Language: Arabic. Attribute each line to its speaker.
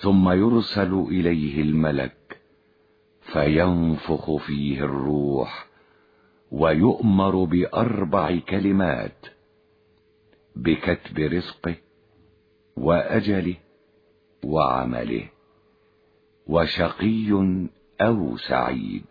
Speaker 1: ثم يرسل إليه الملك فينفخ فيه الروح ويؤمر بأربع كلمات بكتب رزقه وأجله وعمله وشقي أو سعيد.